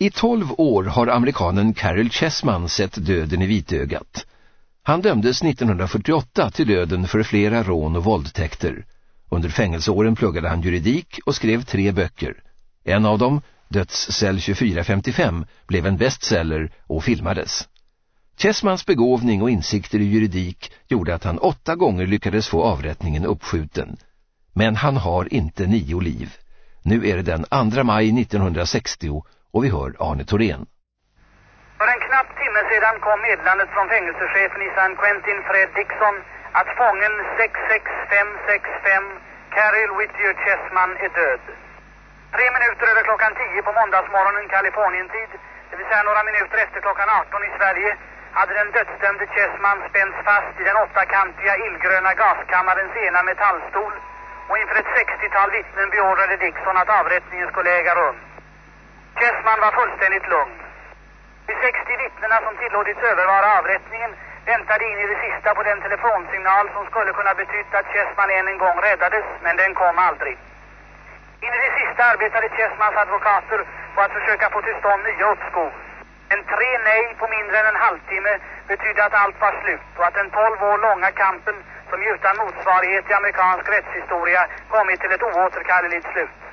I tolv år har amerikanen Carol Chessman sett döden i vitögat. Han dömdes 1948 till döden för flera rån och våldtäkter. Under fängelseåren pluggade han juridik och skrev tre böcker. En av dem, Dödscell 2455, blev en bestseller och filmades. Chessmans begåvning och insikter i juridik gjorde att han åtta gånger lyckades få avrättningen uppskjuten. Men han har inte nio liv. Nu är det den 2 maj 1960 och vi hör Arne Thorén. För en knapp timme sedan kom meddelandet från fängelsechefen i San Quentin Fred Dixon att fången 66565 Carol Whittier Chessman är död. Tre minuter över klockan 10 på måndagsmorgonen Kalifornientid, det vill säga några minuter efter klockan 18 i Sverige, hade den dödsdömde Chessman spänts fast i den åttakantiga illgröna gaskammarens ena metallstol och inför ett 60-tal vittnen beordrade Dixon att avrättningen skulle äga rum. Chessman var fullständigt lugn. De 60 vittnena som tillåtits övervara avrättningen väntade in i det sista på den telefonsignal som skulle kunna betytt att Chessman än en gång räddades, men den kom aldrig. In i det sista arbetade Chessmans advokater på att försöka få till stånd nya uppskov. En tre nej på mindre än en halvtimme betydde att allt var slut och att den tolv år långa kampen, som utan motsvarighet i amerikansk rättshistoria, kommit till ett oåterkalleligt slut.